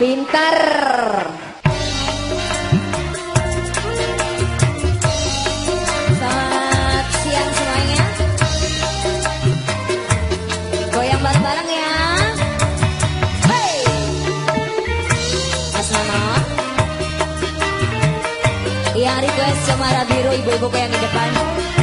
Pintar. Selamat siang semuanya. Goyang bareng-bareng ya. Hey. Mas Nono. Yang request cuma Biru ibu-ibu yang di depan.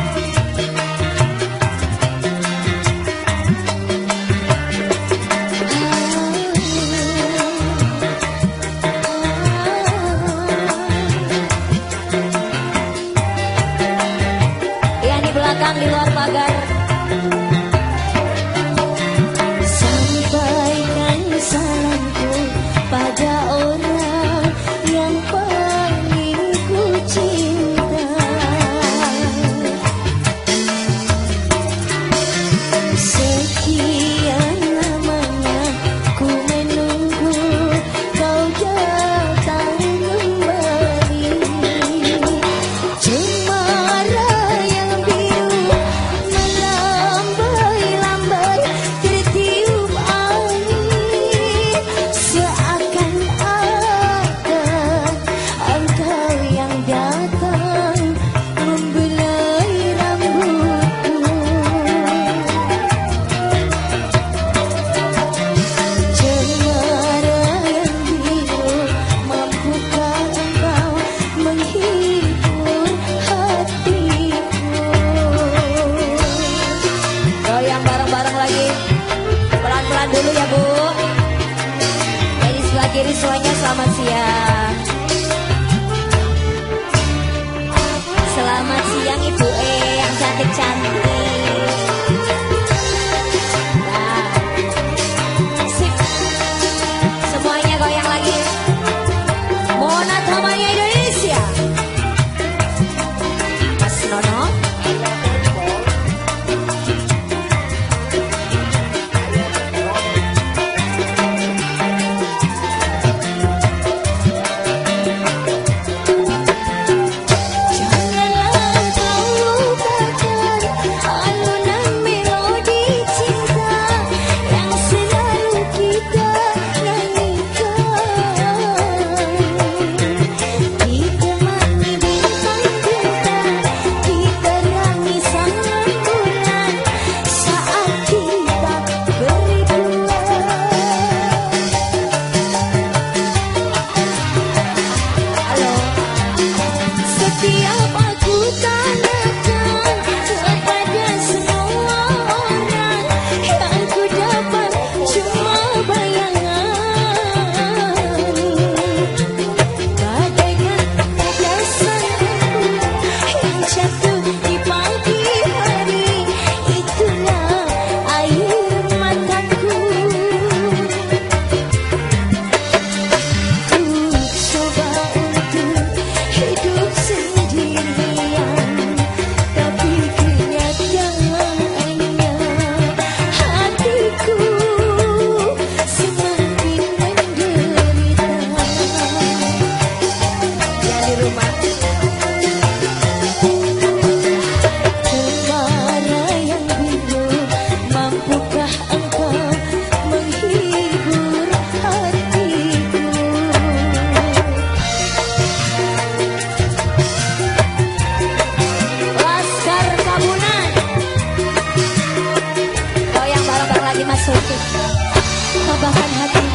Kiri semuanya selamat siang. Selamat siang Ibu E yang cantik-cantik. sempit Tabahkan hati